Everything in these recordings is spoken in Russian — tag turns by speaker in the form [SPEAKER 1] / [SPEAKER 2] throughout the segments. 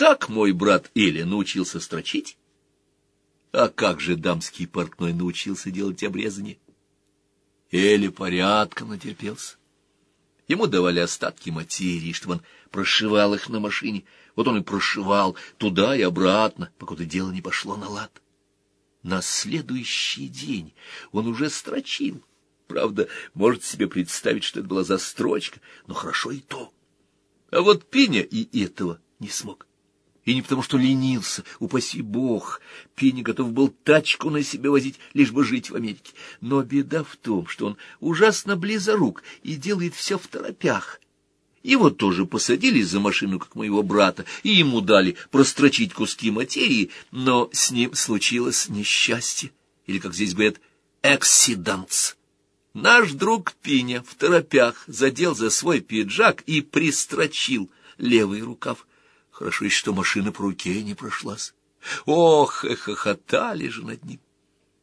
[SPEAKER 1] как мой брат Эля научился строчить? А как же дамский портной научился делать обрезание? Эля порядком натерпелся. Ему давали остатки материи, чтобы он прошивал их на машине. Вот он и прошивал туда и обратно, покуда дело не пошло на лад. На следующий день он уже строчил. Правда, может себе представить, что это была за строчка, но хорошо и то. А вот Пеня и этого не смог. И не потому, что ленился, упаси бог, Пеня готов был тачку на себе возить, лишь бы жить в Америке. Но беда в том, что он ужасно близорук и делает все в торопях. Его тоже посадили за машину, как моего брата, и ему дали прострочить куски материи, но с ним случилось несчастье, или, как здесь говорят, «эксидантс». Наш друг Пиня в торопях задел за свой пиджак и пристрочил левый рукав. Хорошо что машина по руке не прошлась. Ох, хохотали же над ним.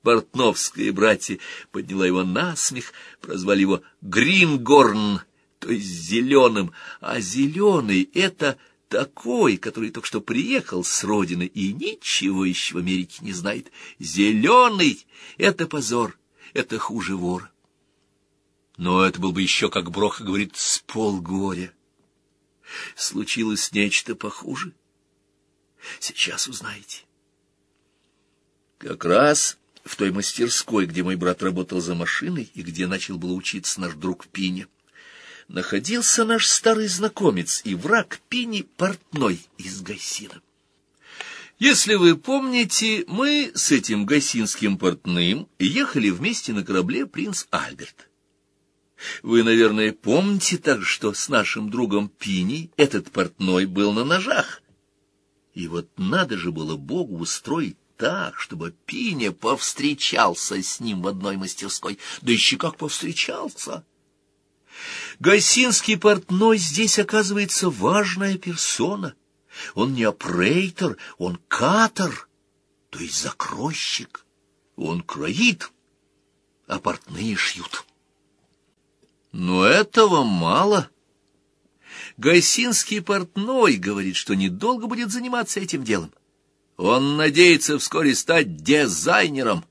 [SPEAKER 1] Портновская братья подняла его на смех, прозвали его Грингорн, то есть зеленым, а зеленый — это такой, который только что приехал с родины и ничего еще в Америке не знает. Зеленый — это позор, это хуже вора. Но это был бы еще, как Броха говорит, с полгоря. Случилось нечто похуже. Сейчас узнаете. Как раз в той мастерской, где мой брат работал за машиной и где начал было учиться наш друг Пиня, находился наш старый знакомец и враг Пини портной из Гайсина. Если вы помните, мы с этим гайсинским портным ехали вместе на корабле «Принц Альберт». Вы, наверное, помните также, что с нашим другом Пини этот портной был на ножах. И вот надо же было Богу устроить так, чтобы Пиня повстречался с ним в одной мастерской. Да еще как повстречался! Гайсинский портной здесь, оказывается, важная персона. Он не опрейтор, он катер, то есть закройщик. Он кроит, а портные шьют. Этого мало. Гайсинский портной говорит, что недолго будет заниматься этим делом. Он надеется вскоре стать дизайнером.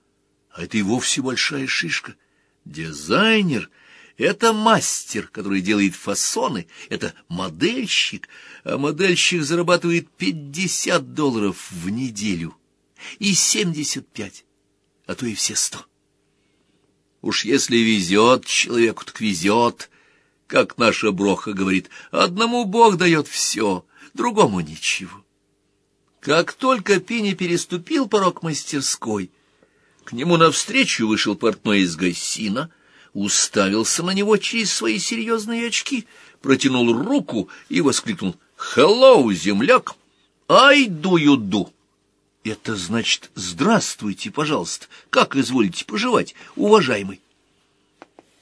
[SPEAKER 1] А это и вовсе большая шишка. Дизайнер — это мастер, который делает фасоны, это модельщик, а модельщик зарабатывает пятьдесят долларов в неделю и семьдесят пять, а то и все сто. Уж если везет человеку, так везет, как наша Броха говорит, одному Бог дает все, другому ничего. Как только Пини переступил порог мастерской, к нему навстречу вышел портной из Гайсина, уставился на него через свои серьезные очки, протянул руку и воскликнул «Хеллоу, земляк! Ай, дую-ду!» Это значит «Здравствуйте, пожалуйста, как изволите поживать, уважаемый?»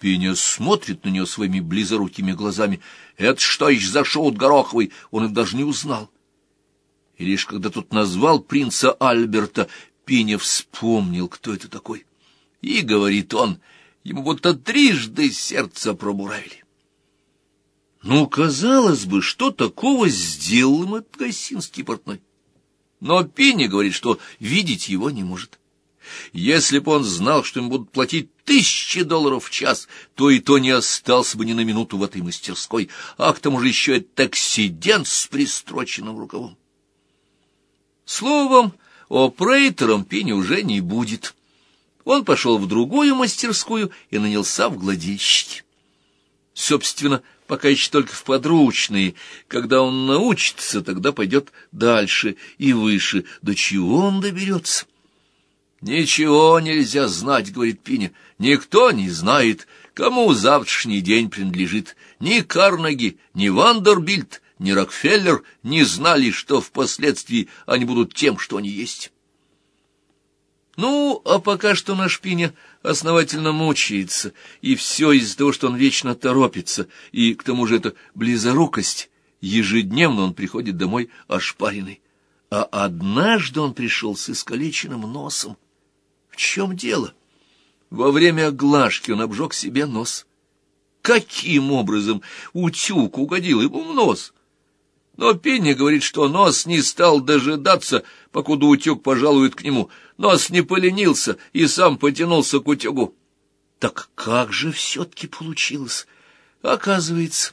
[SPEAKER 1] Пеня смотрит на нее своими близорукими глазами. «Это что еще за шоут гороховый?» Он их даже не узнал. И лишь когда тут назвал принца Альберта, Пеня вспомнил, кто это такой. И, говорит он, ему будто трижды сердце пробуравили. Ну, казалось бы, что такого сделал им этот гостинский портной? Но Пенни говорит, что видеть его не может. Если бы он знал, что ему будут платить тысячи долларов в час, то и то не остался бы ни на минуту в этой мастерской, а к тому же еще и таксидент с пристроченным рукавом. Словом, опрейтором Пенни уже не будет. Он пошел в другую мастерскую и нанялся в гладильщики. Собственно, пока еще только в подручные. Когда он научится, тогда пойдет дальше и выше. До чего он доберется? «Ничего нельзя знать», — говорит Пиня. «Никто не знает, кому завтрашний день принадлежит. Ни Карнеги, ни Вандербильд, ни Рокфеллер не знали, что впоследствии они будут тем, что они есть». Ну, а пока что наш Пиня основательно мучается, и все из-за того, что он вечно торопится, и к тому же это близорукость. Ежедневно он приходит домой ошпаренный. А однажды он пришел с искалеченным носом. В чем дело? Во время глажки он обжег себе нос. Каким образом утюг угодил ему в нос? Но Пинни говорит, что нос не стал дожидаться, покуда утюг пожалует к нему. Нос не поленился и сам потянулся к утюгу. Так как же все-таки получилось? Оказывается,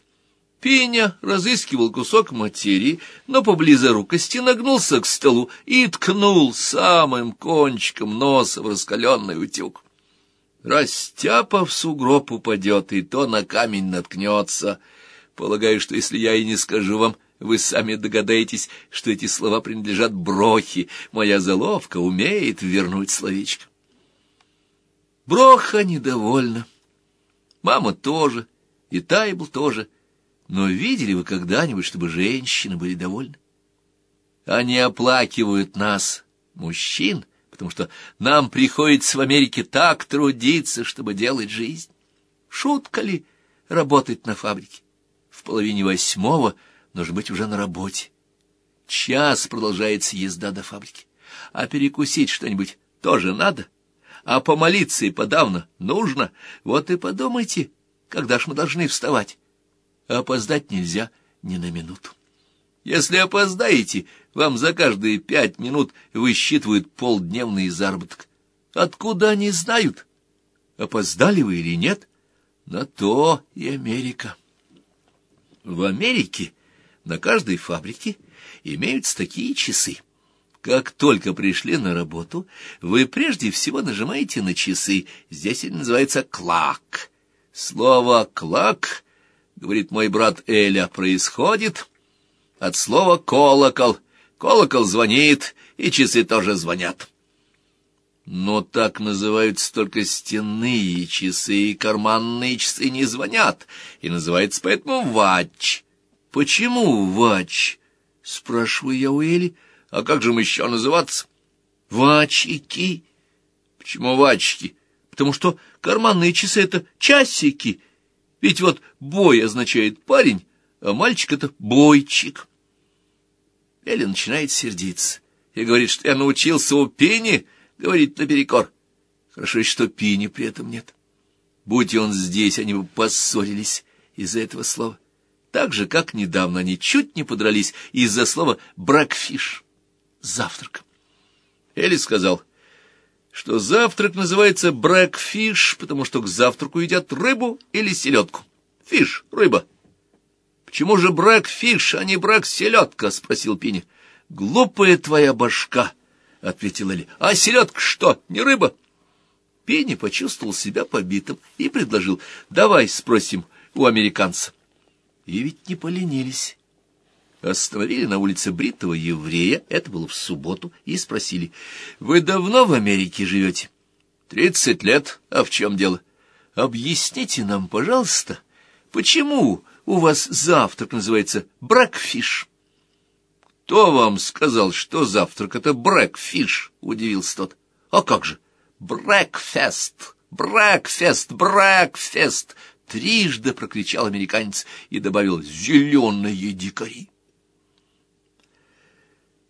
[SPEAKER 1] Пеня разыскивал кусок материи, но по близорукости нагнулся к столу и ткнул самым кончиком носа в раскаленный утюг. Растяпа в сугроб упадет, и то на камень наткнется. Полагаю, что если я и не скажу вам, вы сами догадаетесь, что эти слова принадлежат Брохе. Моя заловка умеет вернуть словечко. Броха недовольна. Мама тоже, и Тайбл тоже. Но видели вы когда-нибудь, чтобы женщины были довольны? Они оплакивают нас, мужчин, потому что нам приходится в Америке так трудиться, чтобы делать жизнь. Шутка ли работать на фабрике? В половине восьмого нужно быть уже на работе. Час продолжается езда до фабрики. А перекусить что-нибудь тоже надо. А помолиться и подавно нужно. Вот и подумайте, когда ж мы должны вставать. Опоздать нельзя ни на минуту. Если опоздаете, вам за каждые пять минут высчитывают полдневный заработок. Откуда они знают, опоздали вы или нет? На то и Америка. В Америке на каждой фабрике имеются такие часы. Как только пришли на работу, вы прежде всего нажимаете на часы. Здесь это называется «клак». Слово «клак», говорит мой брат Эля, происходит от слова «колокол». Колокол звонит, и часы тоже звонят. Но так называются только стенные часы, и карманные часы не звонят, и называется поэтому вач. Почему вач? Спрашиваю я у Эли. А как же мы еще называться? Вачики. Почему вачики? Потому что карманные часы — это часики. Ведь вот бой означает парень, а мальчик — это бойчик. Эля начинает сердиться и говорит, что я научился у Пени говорить наперекор. Хорошо, что Пени при этом нет. Будь он здесь, они бы поссорились из-за этого слова. Так же, как недавно они чуть не подрались из-за слова «бракфиш» — завтрак. Элли сказал, что завтрак называется бракфиш, потому что к завтраку едят рыбу или селедку. Фиш — рыба. «Почему же брак-фиш, а не брак-селедка?» — спросил Пиня. «Глупая твоя башка!» — ответила Ли. «А селедка что, не рыба?» Пиня почувствовал себя побитым и предложил. «Давай спросим у американца». И ведь не поленились. Остановили на улице бритого еврея, это было в субботу, и спросили. «Вы давно в Америке живете?» «Тридцать лет. А в чем дело?» «Объясните нам, пожалуйста, почему у вас завтрак называется бракфиш. — Кто вам сказал, что завтрак — это брекфиш? — удивился тот. — А как же? Брекфест, брекфест, брекфест! Трижды прокричал американец и добавил «зеленые дикари».